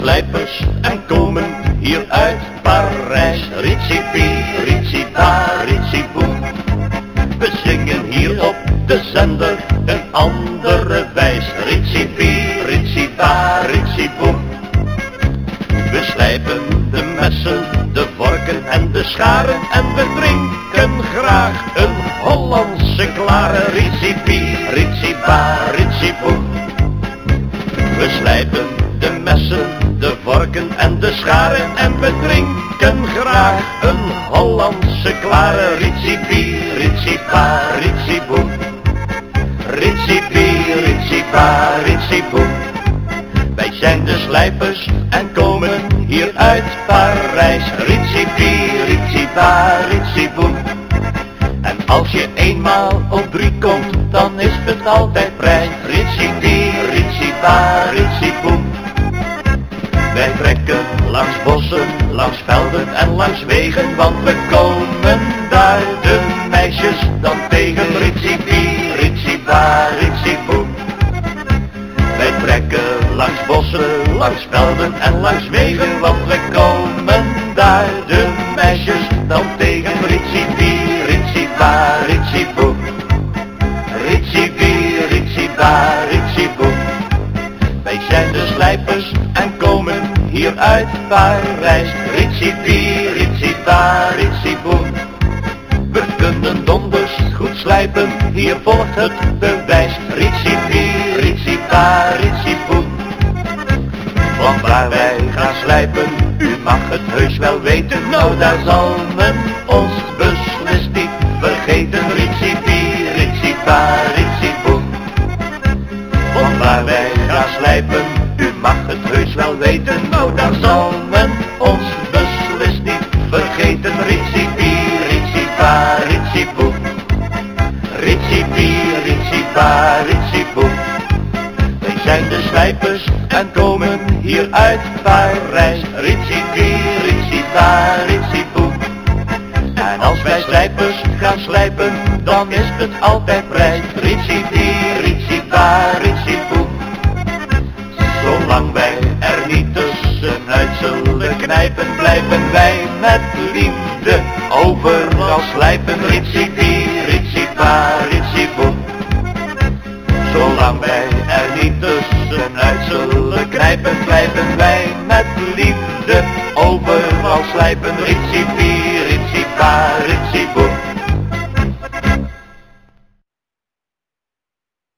slijpers en komen hier uit Parijs. Ricipi, ritsipa, ritsipoe. We zingen hier op de zender een andere wijs. Ritsipie, ritsipa, ritsipoe. We slijpen de messen, de vorken en de scharen en we drinken graag een Hollandse klare. Ricipi. ritsipa, ritsipoe. We slijpen de messen, de scharen en we drinken graag een Hollandse klare ritsie pie, ritsie pa, ritsie boem. Ritsie pie, ritsie pa, ritsie boem. Wij zijn de slijpers en komen hier uit Parijs. Ritsie pie, ritsie pa, ritsie boem. En als je eenmaal op drie komt, dan is het altijd prijs. Ritsie pie, ritsie pa, ritsie boem. Wij trekken langs bossen, langs velden en langs wegen, want we komen daar de meisjes dan tegen. Ritsie pie, ritsie pa, ritsie boem. Wij trekken langs bossen, langs velden en langs wegen, want we komen daar de meisjes dan tegen. Ritsie pie, ritsie pa, ritsie boem. Ritsie pie, ritsie pa, ritsie boem. Wij zijn de slijpers en komen hier uit Parijs. Ritsie pie, ritsie pa, ritsie boem. We kunnen donders goed slijpen, hier volgt het bewijs. Ritsie pie, ritsie pa, ritsie boem. Want waar wij gaan slijpen, u mag het heus wel weten. Nou daar zal men ons beslist niet vergeten. Ritsie pie, ritsie pa, ritsie boem. Want waar wij gaan slijpen, u mag het heus wel weten. Nou daar zal men ons beslist niet vergeten. Ritsie pie, ritsie pa, ritsie boem. Ritsie pie, ritsie pa, ritsie boem. Wij zijn de slijpers en komen hier uit Parijs. Ritsie pie, ritsie pa, ritsie boem. En als wij slijpers gaan slijpen, dan is het altijd prijs. Ritsie pie, ritsie met liefde overal slijpen. Ritsie pie, ritsie pa, ritsie boem. Zolang wij er niet tussenuit zullen knijpen, blijven wij met liefde overal slijpen. Ritsie